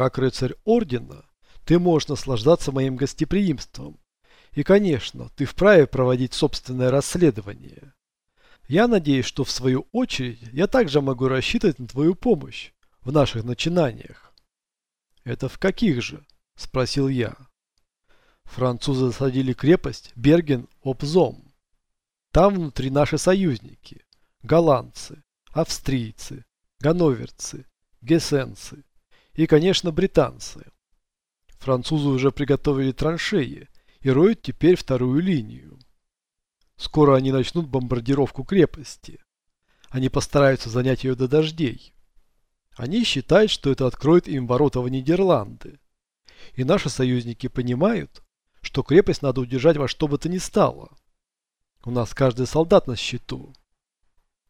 Как рыцарь ордена, ты можешь наслаждаться моим гостеприимством. И, конечно, ты вправе проводить собственное расследование. Я надеюсь, что в свою очередь я также могу рассчитывать на твою помощь в наших начинаниях. Это в каких же? Спросил я. Французы засадили крепость Берген-Обзом. Там внутри наши союзники. Голландцы, австрийцы, ганноверцы, гессенцы и, конечно, британцы. Французы уже приготовили траншеи и роют теперь вторую линию. Скоро они начнут бомбардировку крепости. Они постараются занять ее до дождей. Они считают, что это откроет им ворота в Нидерланды. И наши союзники понимают, что крепость надо удержать во что бы то ни стало. У нас каждый солдат на счету.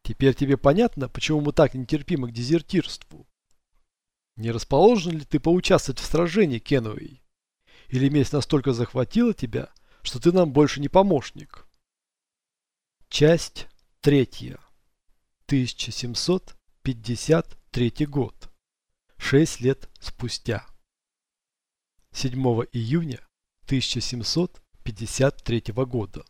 Теперь тебе понятно, почему мы так нетерпимы к дезертирству? Не расположен ли ты поучаствовать в сражении, Кенуэй? Или месть настолько захватила тебя, что ты нам больше не помощник? Часть третья. 1753 год. Шесть лет спустя. 7 июня 1753 года.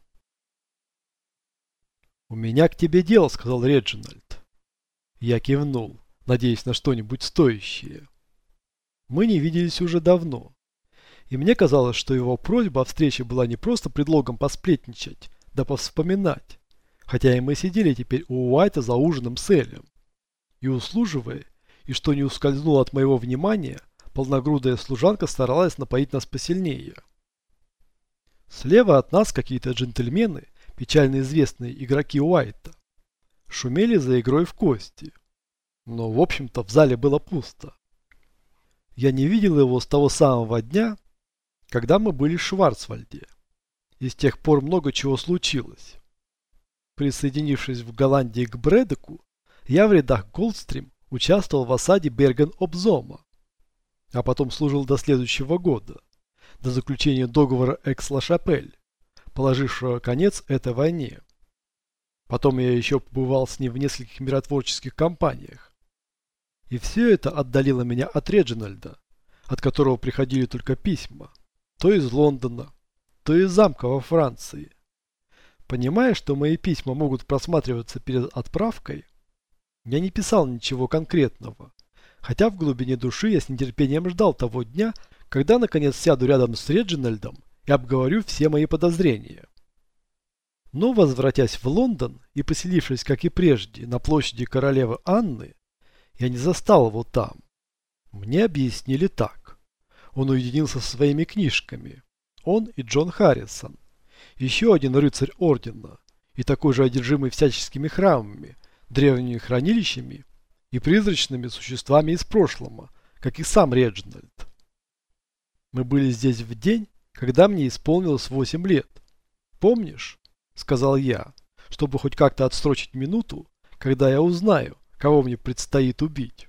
«У меня к тебе дело», — сказал Реджинальд. Я кивнул, надеясь на что-нибудь стоящее. Мы не виделись уже давно, и мне казалось, что его просьба о встрече была не просто предлогом посплетничать, да повспоминать, хотя и мы сидели теперь у Уайта за ужином с Элем. И услуживая, и что не ускользнуло от моего внимания, полногрудая служанка старалась напоить нас посильнее. Слева от нас какие-то джентльмены печально известные игроки Уайта, шумели за игрой в кости. Но, в общем-то, в зале было пусто. Я не видел его с того самого дня, когда мы были в Шварцвальде. И с тех пор много чего случилось. Присоединившись в Голландии к Брэдеку, я в рядах Голдстрим участвовал в осаде Берген-Обзома, а потом служил до следующего года, до заключения договора Экс-Ла-Шапель положившего конец этой войне. Потом я еще побывал с ним в нескольких миротворческих кампаниях. И все это отдалило меня от Реджинальда, от которого приходили только письма. То из Лондона, то из замка во Франции. Понимая, что мои письма могут просматриваться перед отправкой, я не писал ничего конкретного, хотя в глубине души я с нетерпением ждал того дня, когда наконец сяду рядом с Реджинальдом и обговорю все мои подозрения. Но, возвратясь в Лондон и поселившись, как и прежде, на площади королевы Анны, я не застал его там. Мне объяснили так. Он уединился со своими книжками. Он и Джон Харрисон. Еще один рыцарь ордена. И такой же одержимый всяческими храмами, древними хранилищами и призрачными существами из прошлого, как и сам Реджинальд. Мы были здесь в день, когда мне исполнилось 8 лет. Помнишь, сказал я, чтобы хоть как-то отсрочить минуту, когда я узнаю, кого мне предстоит убить.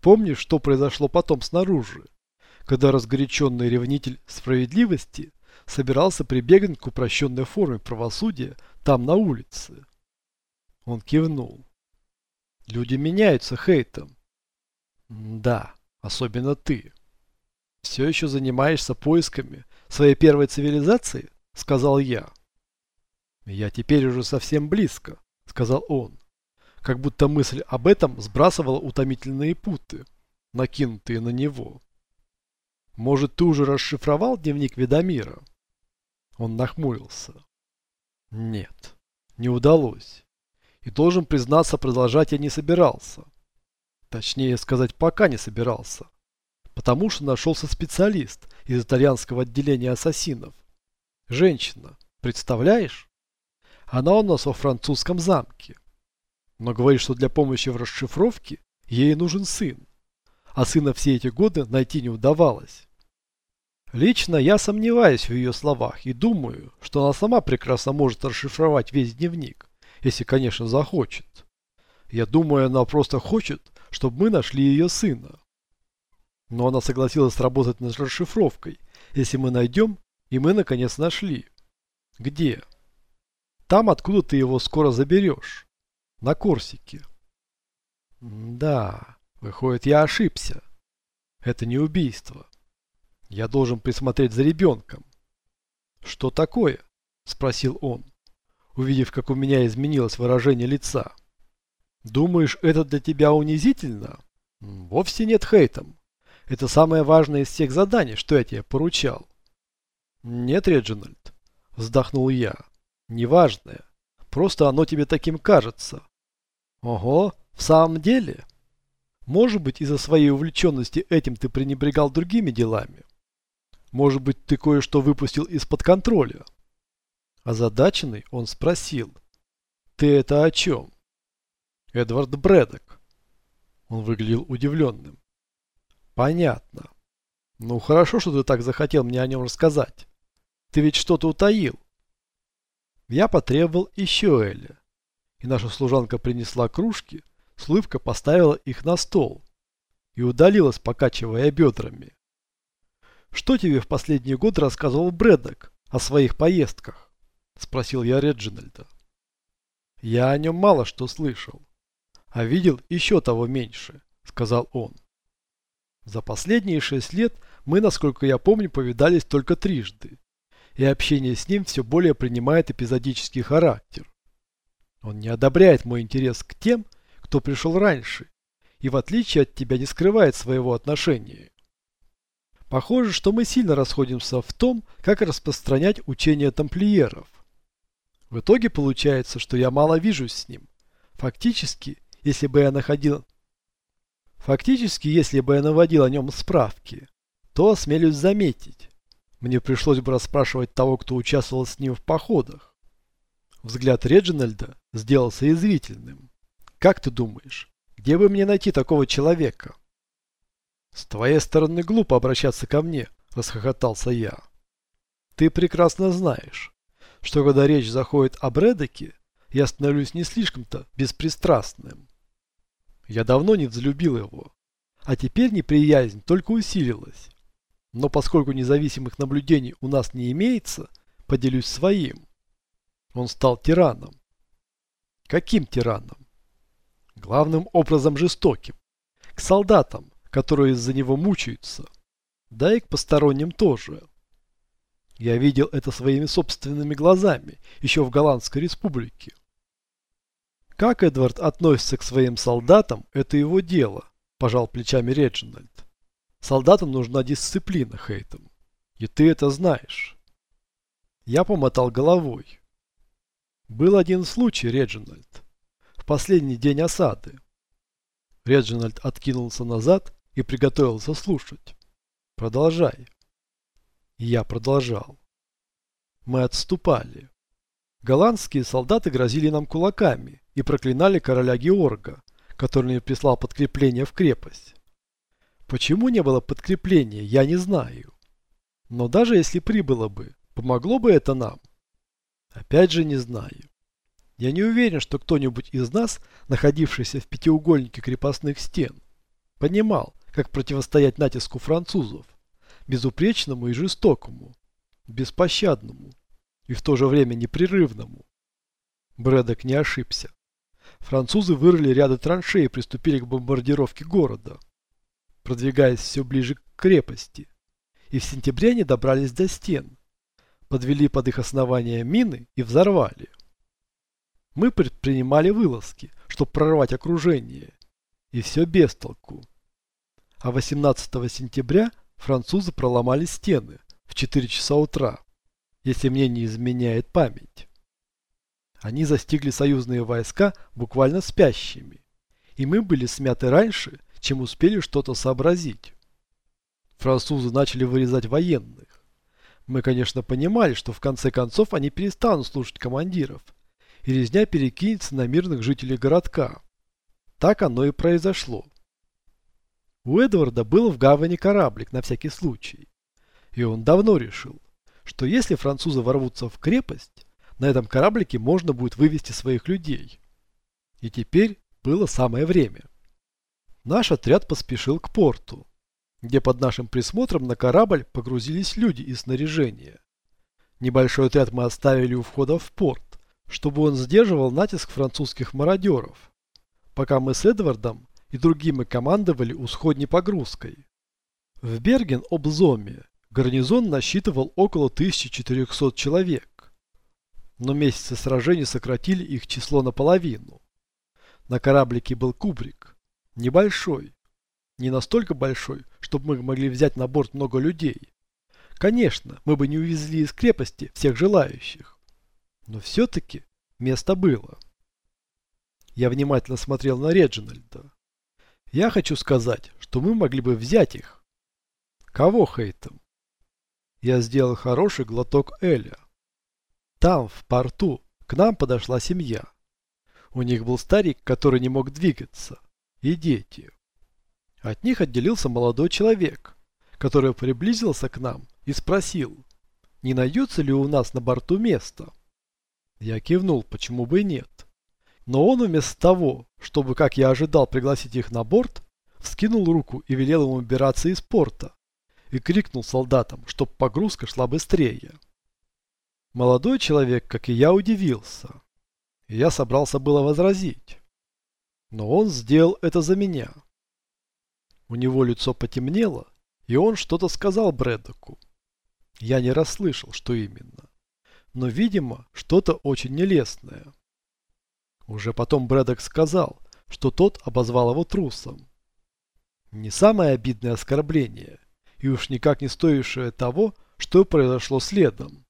Помнишь, что произошло потом снаружи, когда разгоряченный ревнитель справедливости собирался прибегнуть к упрощенной форме правосудия там на улице? Он кивнул. Люди меняются, Хейтом. Да, особенно ты. «Все еще занимаешься поисками своей первой цивилизации?» – сказал я. «Я теперь уже совсем близко», – сказал он. Как будто мысль об этом сбрасывала утомительные путы, накинутые на него. «Может, ты уже расшифровал дневник Ведомира?» Он нахмурился. «Нет, не удалось. И должен признаться, продолжать я не собирался. Точнее сказать, пока не собирался потому что нашелся специалист из итальянского отделения ассасинов. Женщина, представляешь? Она у нас во французском замке. Но говорит, что для помощи в расшифровке ей нужен сын. А сына все эти годы найти не удавалось. Лично я сомневаюсь в ее словах и думаю, что она сама прекрасно может расшифровать весь дневник, если, конечно, захочет. Я думаю, она просто хочет, чтобы мы нашли ее сына. Но она согласилась работать над расшифровкой, если мы найдем, и мы наконец нашли. Где? Там, откуда ты его скоро заберешь. На Корсике. Да, выходит, я ошибся. Это не убийство. Я должен присмотреть за ребенком. Что такое? Спросил он, увидев, как у меня изменилось выражение лица. Думаешь, это для тебя унизительно? Вовсе нет хейтом. Это самое важное из всех заданий, что я тебе поручал. Нет, Реджинальд, вздохнул я. Неважное. Просто оно тебе таким кажется. Ого, в самом деле? Может быть, из-за своей увлеченности этим ты пренебрегал другими делами? Может быть, ты кое-что выпустил из-под контроля? Озадаченный он спросил. Ты это о чем? Эдвард Брэдок. Он выглядел удивленным. Понятно. Ну хорошо, что ты так захотел мне о нем рассказать. Ты ведь что-то утаил. Я потребовал еще Эля. И наша служанка принесла кружки, Слывка поставила их на стол и удалилась, покачивая бедрами. «Что тебе в последний год рассказывал Брэддок о своих поездках?» – спросил я Реджинальда. «Я о нем мало что слышал, а видел еще того меньше», – сказал он. «За последние шесть лет мы, насколько я помню, повидались только трижды, и общение с ним все более принимает эпизодический характер. Он не одобряет мой интерес к тем, кто пришел раньше, и в отличие от тебя не скрывает своего отношения. Похоже, что мы сильно расходимся в том, как распространять учение тамплиеров. В итоге получается, что я мало вижусь с ним. Фактически, если бы я находил... Фактически, если бы я наводил о нем справки, то осмелюсь заметить. Мне пришлось бы расспрашивать того, кто участвовал с ним в походах. Взгляд Реджинальда сделался язвительным. Как ты думаешь, где бы мне найти такого человека? С твоей стороны глупо обращаться ко мне, расхохотался я. Ты прекрасно знаешь, что когда речь заходит о Брэдеке, я становлюсь не слишком-то беспристрастным. Я давно не взлюбил его, а теперь неприязнь только усилилась. Но поскольку независимых наблюдений у нас не имеется, поделюсь своим. Он стал тираном. Каким тираном? главным образом жестоким, к солдатам, которые из-за него мучаются, да и к посторонним тоже. Я видел это своими собственными глазами, еще в Голландской республике. Как Эдвард относится к своим солдатам, это его дело, пожал плечами Реджинальд. Солдатам нужна дисциплина, Хейтом. И ты это знаешь. Я помотал головой. Был один случай, Реджинальд в последний день осады. Реджинальд откинулся назад и приготовился слушать. Продолжай. я продолжал. Мы отступали. Голландские солдаты грозили нам кулаками и проклинали короля Георга, который прислал подкрепление в крепость. Почему не было подкрепления, я не знаю. Но даже если прибыло бы, помогло бы это нам? Опять же не знаю. Я не уверен, что кто-нибудь из нас, находившийся в пятиугольнике крепостных стен, понимал, как противостоять натиску французов, безупречному и жестокому, беспощадному и в то же время непрерывному. Брэдок не ошибся. Французы вырыли ряды траншей и приступили к бомбардировке города, продвигаясь все ближе к крепости. И в сентябре они добрались до стен, подвели под их основание мины и взорвали. Мы предпринимали вылазки, чтобы прорвать окружение. И все без толку. А 18 сентября французы проломали стены в 4 часа утра, если мне не изменяет память. Они застигли союзные войска буквально спящими, и мы были смяты раньше, чем успели что-то сообразить. Французы начали вырезать военных. Мы, конечно, понимали, что в конце концов они перестанут слушать командиров – и резня перекинется на мирных жителей городка. Так оно и произошло. У Эдварда был в гавани кораблик на всякий случай. И он давно решил, что если французы ворвутся в крепость, на этом кораблике можно будет вывести своих людей. И теперь было самое время. Наш отряд поспешил к порту, где под нашим присмотром на корабль погрузились люди и снаряжение. Небольшой отряд мы оставили у входа в порт, чтобы он сдерживал натиск французских мародеров, пока мы с Эдвардом и другими командовали усходней погрузкой. В Берген-Обзоме гарнизон насчитывал около 1400 человек, но месяцы сражений сократили их число наполовину. На кораблике был кубрик, небольшой, не настолько большой, чтобы мы могли взять на борт много людей. Конечно, мы бы не увезли из крепости всех желающих, но все-таки место было. Я внимательно смотрел на Реджинальда. Я хочу сказать, что мы могли бы взять их. Кого Хейтом? Я сделал хороший глоток Эля. Там, в порту, к нам подошла семья. У них был старик, который не мог двигаться, и дети. От них отделился молодой человек, который приблизился к нам и спросил, не найдется ли у нас на борту место. Я кивнул, почему бы и нет. Но он вместо того, чтобы, как я ожидал, пригласить их на борт, вскинул руку и велел им убираться из порта и крикнул солдатам, чтоб погрузка шла быстрее. Молодой человек, как и я, удивился. И я собрался было возразить. Но он сделал это за меня. У него лицо потемнело, и он что-то сказал Брэдоку. Я не расслышал, что именно. Но, видимо, что-то очень нелестное. Уже потом Брэдок сказал, что тот обозвал его трусом. Не самое обидное оскорбление, и уж никак не стоившее того, что произошло следом.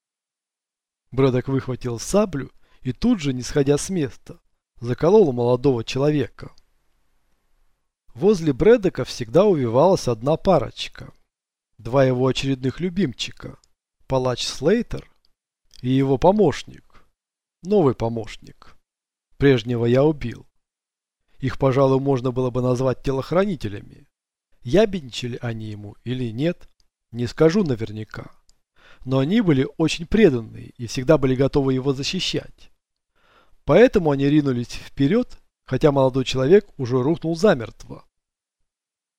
Брэдок выхватил саблю и тут же, не сходя с места, заколол молодого человека. Возле Брэдока всегда увивалась одна парочка. Два его очередных любимчика. Палач Слейтер и его помощник. Новый помощник. Прежнего я убил. Их, пожалуй, можно было бы назвать телохранителями. Ябедничали они ему или нет, не скажу наверняка. Но они были очень преданные и всегда были готовы его защищать. Поэтому они ринулись вперед, хотя молодой человек уже рухнул замертво.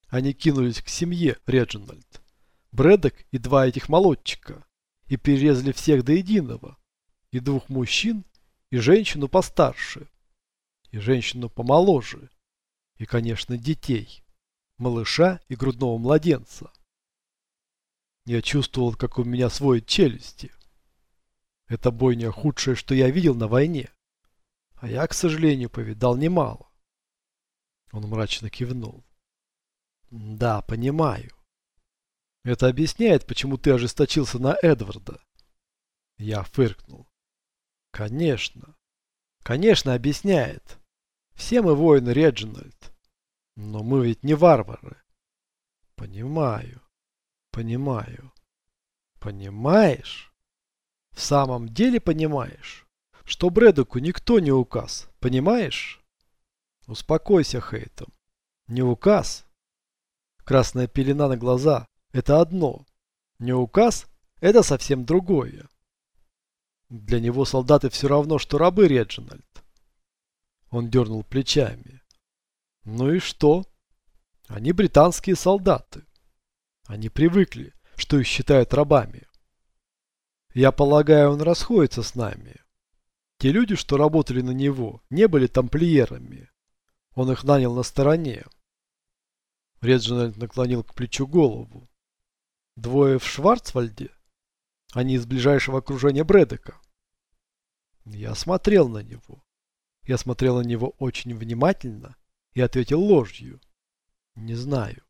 Они кинулись к семье Реджинальд, Брэдок и два этих молодчика, и перерезали всех до единого, и двух мужчин, и женщину постарше и женщину помоложе, и, конечно, детей, малыша и грудного младенца. Я чувствовал, как у меня своют челюсти. Это бойня худшее, что я видел на войне. А я, к сожалению, повидал немало. Он мрачно кивнул. Да, понимаю. Это объясняет, почему ты ожесточился на Эдварда. Я фыркнул. Конечно. Конечно, объясняет. Все мы воины, Реджинальд. Но мы ведь не варвары. Понимаю. Понимаю. Понимаешь? В самом деле понимаешь, что Брэдоку никто не указ. Понимаешь? Успокойся, Хейтом. Не указ. Красная пелена на глаза – это одно. Не указ – это совсем другое. Для него солдаты все равно, что рабы, Реджинальд. Он дернул плечами. Ну и что? Они британские солдаты. Они привыкли, что их считают рабами. Я полагаю, он расходится с нами. Те люди, что работали на него, не были тамплиерами. Он их нанял на стороне. Реджинальд наклонил к плечу голову. Двое в Шварцвальде? Они из ближайшего окружения Брэдека. Я смотрел на него. Я смотрел на него очень внимательно и ответил ложью. Не знаю.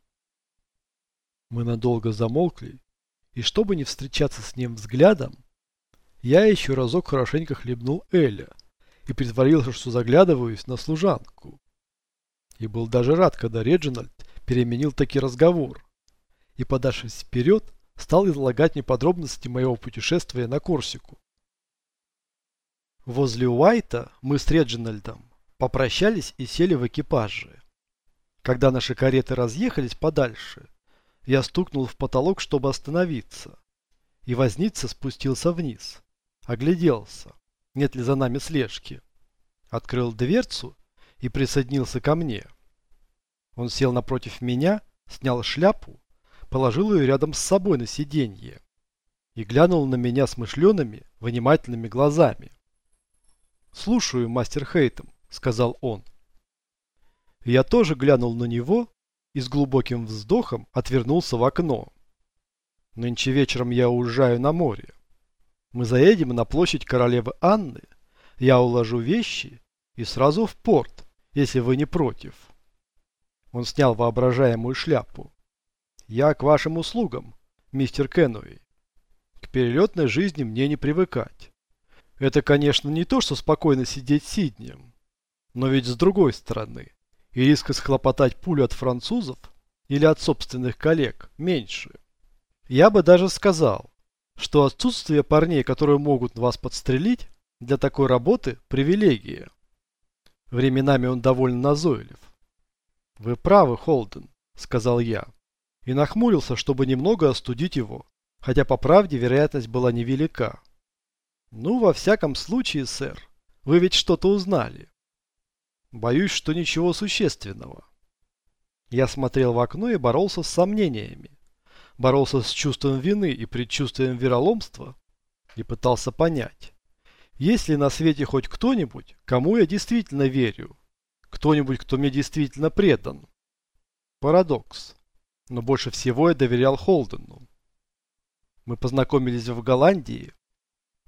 Мы надолго замолкли, и чтобы не встречаться с ним взглядом, я еще разок хорошенько хлебнул Эля и притворился, что заглядываюсь на служанку. И был даже рад, когда Реджинальд переменил таки разговор и, подавшись вперед, стал излагать мне подробности моего путешествия на Корсику. Возле Уайта мы с Реджинальдом попрощались и сели в экипаже. Когда наши кареты разъехались подальше, я стукнул в потолок, чтобы остановиться. И возница спустился вниз. Огляделся, нет ли за нами слежки. Открыл дверцу и присоединился ко мне. Он сел напротив меня, снял шляпу, положил ее рядом с собой на сиденье и глянул на меня смышленными, внимательными глазами. «Слушаю, мастер Хейтем», — сказал он. Я тоже глянул на него, и с глубоким вздохом отвернулся в окно. Нынче вечером я уезжаю на море. Мы заедем на площадь королевы Анны, я уложу вещи и сразу в порт, если вы не против. Он снял воображаемую шляпу. Я к вашим услугам, мистер Кенуэй. К перелетной жизни мне не привыкать. Это, конечно, не то, что спокойно сидеть сиднем. Но ведь с другой стороны, и риск схлопотать пулю от французов или от собственных коллег меньше. Я бы даже сказал, что отсутствие парней, которые могут вас подстрелить, для такой работы привилегия. Временами он довольно назойлив. «Вы правы, Холден», — сказал я, и нахмурился, чтобы немного остудить его, хотя по правде вероятность была невелика. «Ну, во всяком случае, сэр, вы ведь что-то узнали». «Боюсь, что ничего существенного». Я смотрел в окно и боролся с сомнениями боролся с чувством вины и предчувствием вероломства и пытался понять, есть ли на свете хоть кто-нибудь, кому я действительно верю, кто-нибудь, кто мне действительно предан. Парадокс. Но больше всего я доверял Холдену. Мы познакомились в Голландии.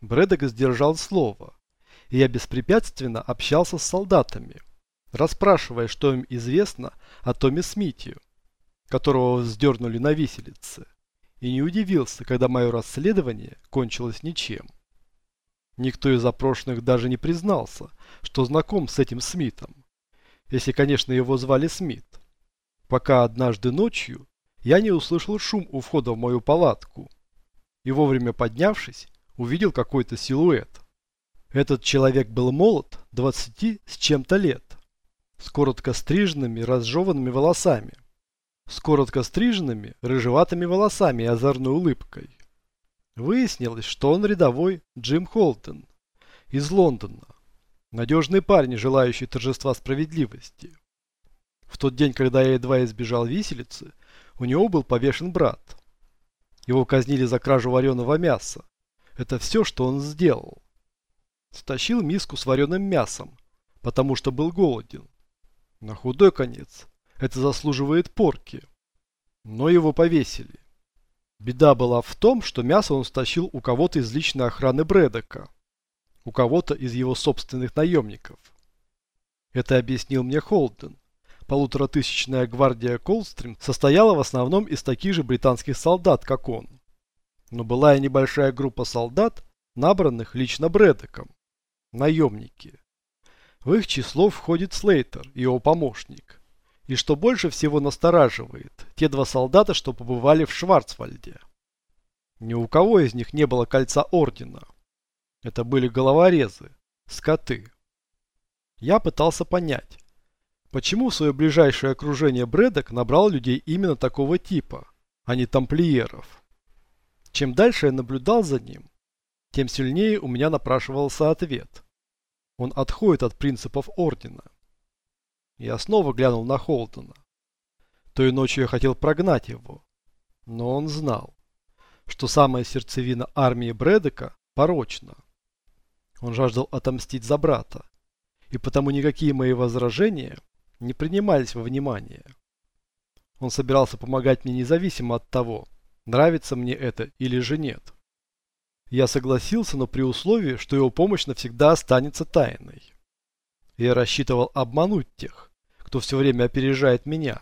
Брэдок сдержал слово, и я беспрепятственно общался с солдатами, расспрашивая, что им известно о Томе Смите, которого вздернули на виселице, и не удивился, когда мое расследование кончилось ничем. Никто из опрошенных даже не признался, что знаком с этим Смитом, если, конечно, его звали Смит, пока однажды ночью я не услышал шум у входа в мою палатку и вовремя поднявшись, увидел какой-то силуэт. Этот человек был молод, 20 с чем-то лет, с коротко стриженными, разжеванными волосами с коротко стриженными, рыжеватыми волосами и озорной улыбкой. Выяснилось, что он рядовой Джим Холтон из Лондона. Надежный парень, желающий торжества справедливости. В тот день, когда я едва избежал виселицы, у него был повешен брат. Его казнили за кражу вареного мяса. Это все, что он сделал. Стащил миску с вареным мясом, потому что был голоден. На худой конец это заслуживает порки. Но его повесили. Беда была в том, что мясо он стащил у кого-то из личной охраны Брэдока. У кого-то из его собственных наемников. Это объяснил мне Холден. Полуторатысячная гвардия Колстрим состояла в основном из таких же британских солдат, как он. Но была и небольшая группа солдат, набранных лично Брэдоком. Наемники. В их число входит Слейтер и его помощник. И что больше всего настораживает, те два солдата, что побывали в Шварцвальде. Ни у кого из них не было кольца ордена. Это были головорезы, скоты. Я пытался понять, почему в свое ближайшее окружение Брэдок набрал людей именно такого типа, а не тамплиеров. Чем дальше я наблюдал за ним, тем сильнее у меня напрашивался ответ. Он отходит от принципов ордена. Я снова глянул на Холтона. Той ночью я хотел прогнать его. Но он знал, что самая сердцевина армии Брэдека порочна. Он жаждал отомстить за брата. И потому никакие мои возражения не принимались во внимание. Он собирался помогать мне независимо от того, нравится мне это или же нет. Я согласился, но при условии, что его помощь навсегда останется тайной. Я рассчитывал обмануть тех, кто все время опережает меня.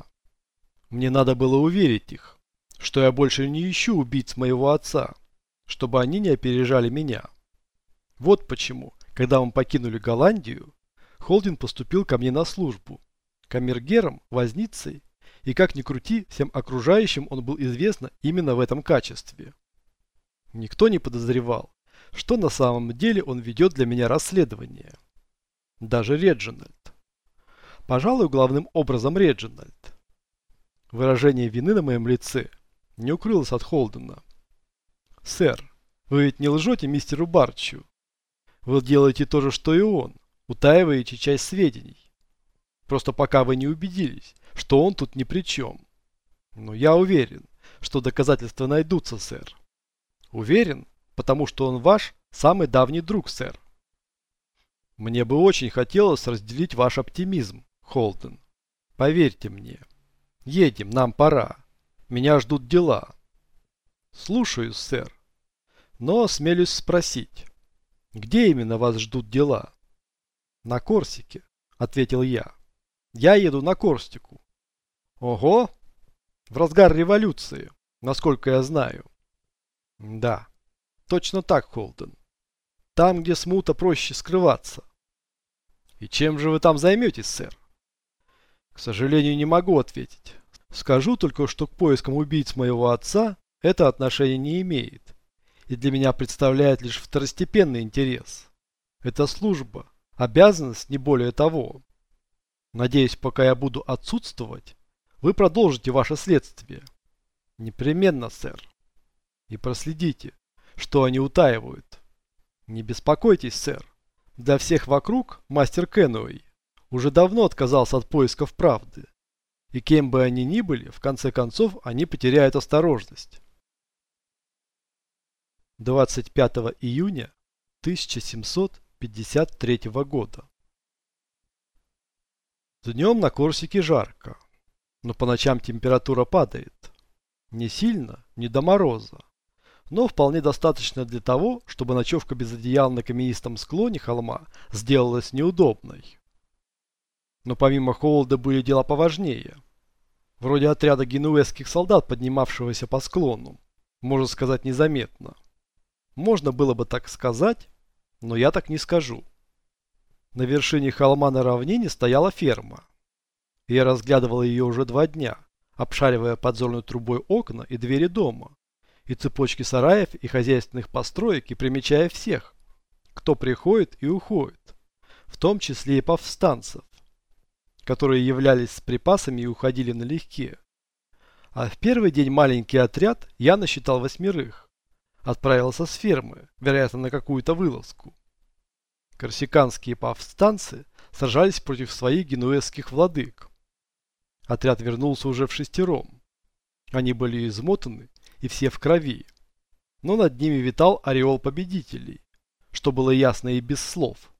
Мне надо было уверить их, что я больше не ищу убийц моего отца, чтобы они не опережали меня. Вот почему, когда мы покинули Голландию, Холдин поступил ко мне на службу. Камергером, возницей, и как ни крути, всем окружающим он был известно именно в этом качестве. Никто не подозревал, что на самом деле он ведет для меня расследование даже Реджинальд. Пожалуй, главным образом Реджинальд. Выражение вины на моем лице не укрылось от Холдена. «Сэр, вы ведь не лжете мистеру Барчу. Вы делаете то же, что и он, утаиваете часть сведений. Просто пока вы не убедились, что он тут ни при чем. Но я уверен, что доказательства найдутся, сэр. Уверен, потому что он ваш самый давний друг, сэр. Мне бы очень хотелось разделить ваш оптимизм, Холден. Поверьте мне. Едем, нам пора. Меня ждут дела. Слушаюсь, сэр. Но осмелюсь спросить, где именно вас ждут дела? На Корсике, ответил я. Я еду на Корсику. Ого! В разгар революции, насколько я знаю. Да, точно так, Холден. Там, где смута, проще скрываться. И чем же вы там займетесь, сэр? К сожалению, не могу ответить. Скажу только, что к поискам убийц моего отца это отношение не имеет. И для меня представляет лишь второстепенный интерес. Это служба, обязанность не более того. Надеюсь, пока я буду отсутствовать, вы продолжите ваше следствие. Непременно, сэр. И проследите, что они утаивают. Не беспокойтесь, сэр. Для всех вокруг мастер Кенуэй уже давно отказался от поисков правды. И кем бы они ни были, в конце концов они потеряют осторожность. 25 июня 1753 года. Днем на Корсике жарко, но по ночам температура падает. Не сильно, не до мороза, но вполне достаточно для того, чтобы ночевка без одеяла на каменистом склоне холма сделалась неудобной. Но помимо холода были дела поважнее. Вроде отряда генуэзских солдат, поднимавшегося по склону. Можно сказать незаметно. Можно было бы так сказать, но я так не скажу. На вершине холма на равнине стояла ферма. Я разглядывал ее уже два дня, обшаривая подзорной трубой окна и двери дома, и цепочки сараев и хозяйственных построек, и примечая всех, кто приходит и уходит, в том числе и повстанцев которые являлись с припасами и уходили налегке. А в первый день маленький отряд я насчитал восьмерых. Отправился с фермы, вероятно, на какую-то вылазку. Корсиканские повстанцы сражались против своих генуэзских владык. Отряд вернулся уже в шестером. Они были измотаны и все в крови. Но над ними витал ореол победителей, что было ясно и без слов.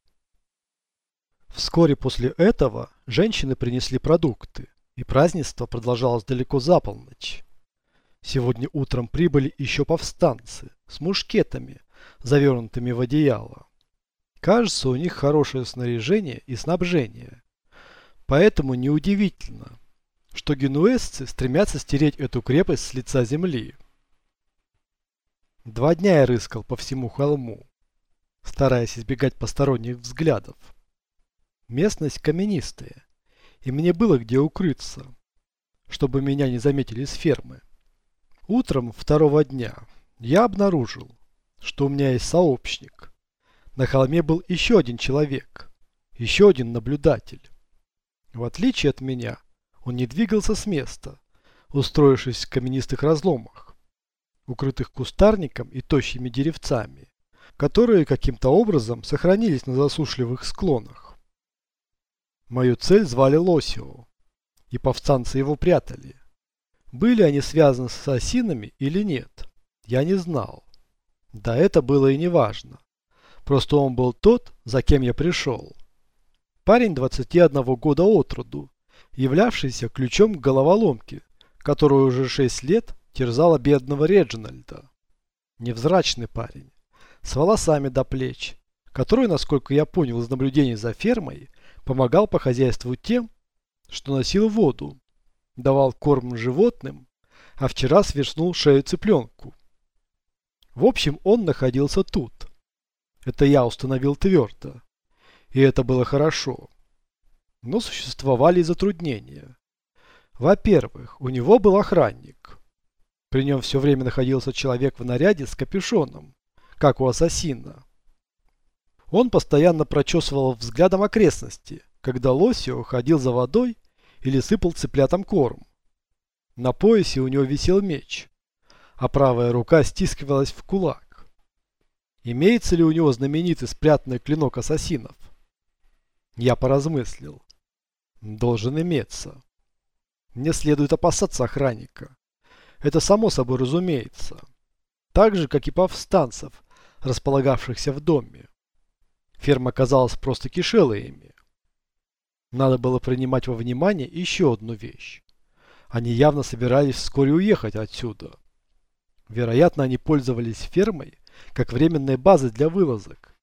Вскоре после этого женщины принесли продукты, и празднество продолжалось далеко за полночь. Сегодня утром прибыли еще повстанцы с мушкетами, завернутыми в одеяло. Кажется, у них хорошее снаряжение и снабжение. Поэтому неудивительно, что генуэзцы стремятся стереть эту крепость с лица земли. Два дня я рыскал по всему холму, стараясь избегать посторонних взглядов. Местность каменистая, и мне было где укрыться, чтобы меня не заметили с фермы. Утром второго дня я обнаружил, что у меня есть сообщник. На холме был еще один человек, еще один наблюдатель. В отличие от меня, он не двигался с места, устроившись в каменистых разломах, укрытых кустарником и тощими деревцами, которые каким-то образом сохранились на засушливых склонах. Мою цель звали Лосио, и повстанцы его прятали. Были они связаны с ассасинами или нет, я не знал. Да это было и не важно. Просто он был тот, за кем я пришел. Парень 21 года от роду, являвшийся ключом к головоломке, которую уже 6 лет терзала бедного Реджинальда. Невзрачный парень, с волосами до плеч, который, насколько я понял из наблюдений за фермой, помогал по хозяйству тем, что носил воду, давал корм животным, а вчера свернул шею цыпленку. В общем, он находился тут. Это я установил твердо. И это было хорошо. Но существовали и затруднения. Во-первых, у него был охранник. При нем все время находился человек в наряде с капюшоном, как у ассасина. Он постоянно прочесывал взглядом окрестности, когда Лосио ходил за водой или сыпал цыплятам корм. На поясе у него висел меч, а правая рука стискивалась в кулак. Имеется ли у него знаменитый спрятанный клинок ассасинов? Я поразмыслил. Должен иметься. Мне следует опасаться охранника. Это само собой разумеется. Так же, как и повстанцев, располагавшихся в доме. Ферма, казалось, просто кишела ими. Надо было принимать во внимание еще одну вещь. Они явно собирались вскоре уехать отсюда. Вероятно, они пользовались фермой как временной базой для вылазок.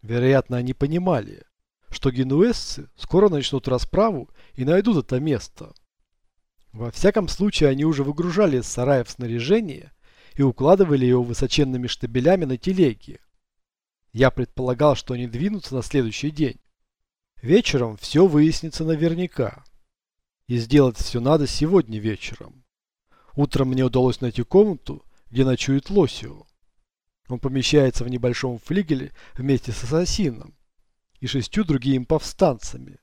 Вероятно, они понимали, что генуэзцы скоро начнут расправу и найдут это место. Во всяком случае, они уже выгружали из сараев снаряжение и укладывали его высоченными штабелями на телеги. Я предполагал, что они двинутся на следующий день. Вечером все выяснится наверняка. И сделать все надо сегодня вечером. Утром мне удалось найти комнату, где ночует Лосио. Он помещается в небольшом флигеле вместе с ассасином и шестью другими повстанцами.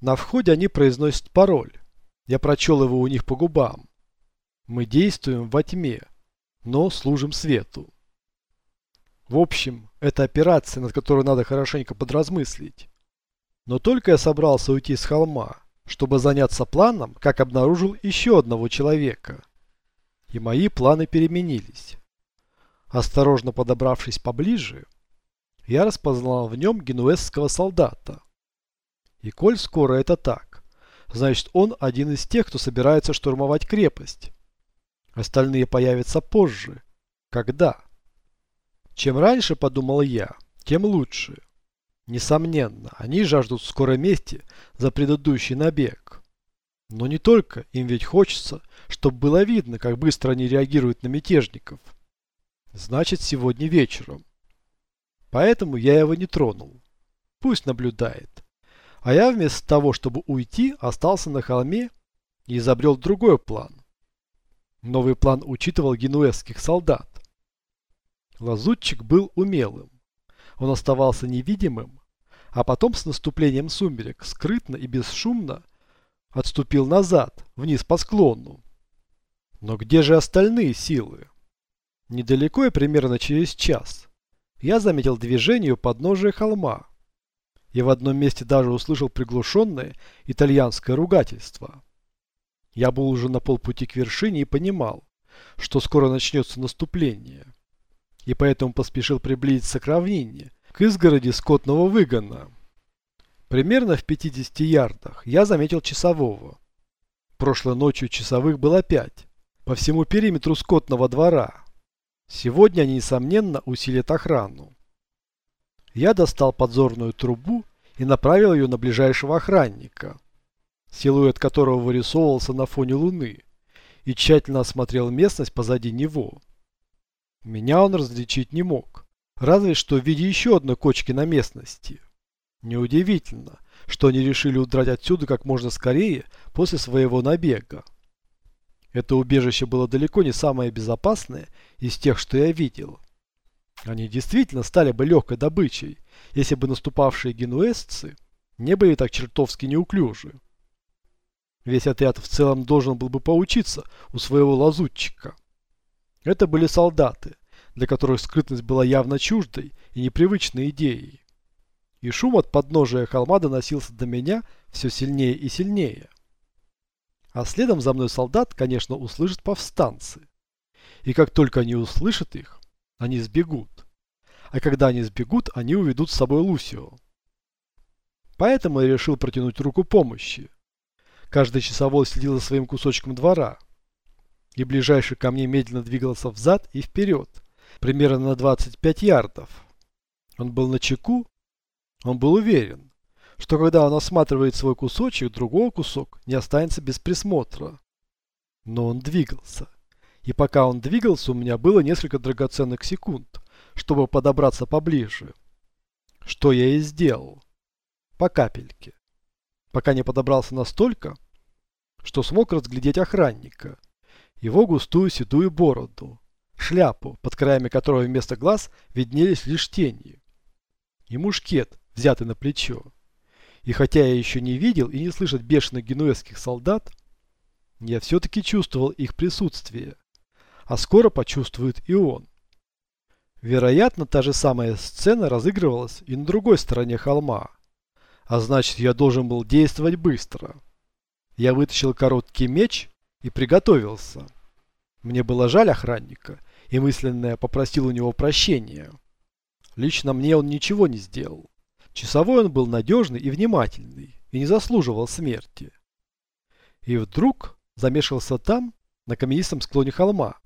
На входе они произносят пароль. Я прочел его у них по губам. Мы действуем во тьме, но служим свету. В общем, это операция, над которой надо хорошенько подразмыслить. Но только я собрался уйти с холма, чтобы заняться планом, как обнаружил еще одного человека. И мои планы переменились. Осторожно подобравшись поближе, я распознал в нем генуэзского солдата. И коль скоро это так, значит он один из тех, кто собирается штурмовать крепость. Остальные появятся позже. Когда? Чем раньше, подумал я, тем лучше. Несомненно, они жаждут скорой мести за предыдущий набег. Но не только, им ведь хочется, чтобы было видно, как быстро они реагируют на мятежников. Значит, сегодня вечером. Поэтому я его не тронул. Пусть наблюдает. А я вместо того, чтобы уйти, остался на холме и изобрел другой план. Новый план учитывал генуэзских солдат. Лазутчик был умелым. Он оставался невидимым, а потом с наступлением сумерек скрытно и бесшумно отступил назад, вниз по склону. Но где же остальные силы? Недалеко и примерно через час я заметил движение у подножия холма. И в одном месте даже услышал приглушенное итальянское ругательство. Я был уже на полпути к вершине и понимал, что скоро начнется наступление и поэтому поспешил приблизиться к равнине, к изгороди скотного выгона. Примерно в 50 ярдах я заметил часового. Прошлой ночью часовых было пять, по всему периметру скотного двора. Сегодня они, несомненно, усилят охрану. Я достал подзорную трубу и направил ее на ближайшего охранника, силуэт которого вырисовывался на фоне луны, и тщательно осмотрел местность позади него. Меня он различить не мог, разве что в виде еще одной кочки на местности. Неудивительно, что они решили удрать отсюда как можно скорее после своего набега. Это убежище было далеко не самое безопасное из тех, что я видел. Они действительно стали бы легкой добычей, если бы наступавшие генуэзцы не были так чертовски неуклюжи. Весь отряд в целом должен был бы поучиться у своего лазутчика. Это были солдаты, для которых скрытность была явно чуждой и непривычной идеей. И шум от подножия холма доносился до меня все сильнее и сильнее. А следом за мной солдат, конечно, услышат повстанцы. И как только они услышат их, они сбегут. А когда они сбегут, они уведут с собой Лусио. Поэтому я решил протянуть руку помощи. Каждый часовой следил за своим кусочком двора, и ближайший ко мне медленно двигался взад и вперед, примерно на 25 ярдов. Он был на чеку, он был уверен, что когда он осматривает свой кусочек, другой кусок не останется без присмотра. Но он двигался. И пока он двигался, у меня было несколько драгоценных секунд, чтобы подобраться поближе. Что я и сделал. По капельке. Пока не подобрался настолько, что смог разглядеть охранника его густую седую бороду, шляпу, под краями которой вместо глаз виднелись лишь тени, и мушкет, взятый на плечо. И хотя я еще не видел и не слышал бешеных генуэзских солдат, я все-таки чувствовал их присутствие, а скоро почувствует и он. Вероятно, та же самая сцена разыгрывалась и на другой стороне холма, а значит, я должен был действовать быстро. Я вытащил короткий меч и приготовился. Мне было жаль охранника, и мысленно я попросил у него прощения. Лично мне он ничего не сделал. Часовой он был надежный и внимательный, и не заслуживал смерти. И вдруг замешался там, на каменистом склоне холма.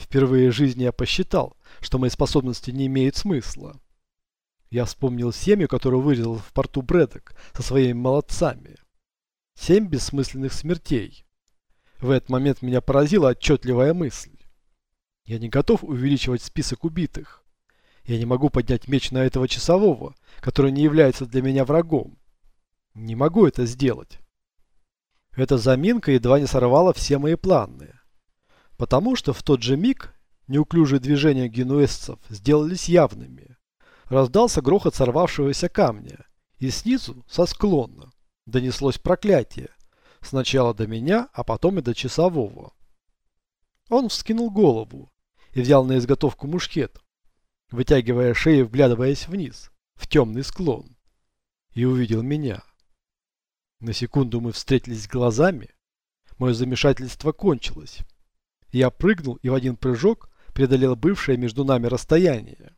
Впервые в жизни я посчитал, что мои способности не имеют смысла. Я вспомнил семью, которую вырезал в порту Брэдок со своими молодцами. Семь бессмысленных смертей. В этот момент меня поразила отчетливая мысль. Я не готов увеличивать список убитых. Я не могу поднять меч на этого часового, который не является для меня врагом. Не могу это сделать. Эта заминка едва не сорвала все мои планы. Потому что в тот же миг неуклюжие движения генуэзцев сделались явными. Раздался грохот сорвавшегося камня, и снизу, со склона, донеслось проклятие. Сначала до меня, а потом и до часового. Он вскинул голову и взял на изготовку мушкет, вытягивая шею, вглядываясь вниз, в темный склон, и увидел меня. На секунду мы встретились глазами. Мое замешательство кончилось. Я прыгнул и в один прыжок преодолел бывшее между нами расстояние.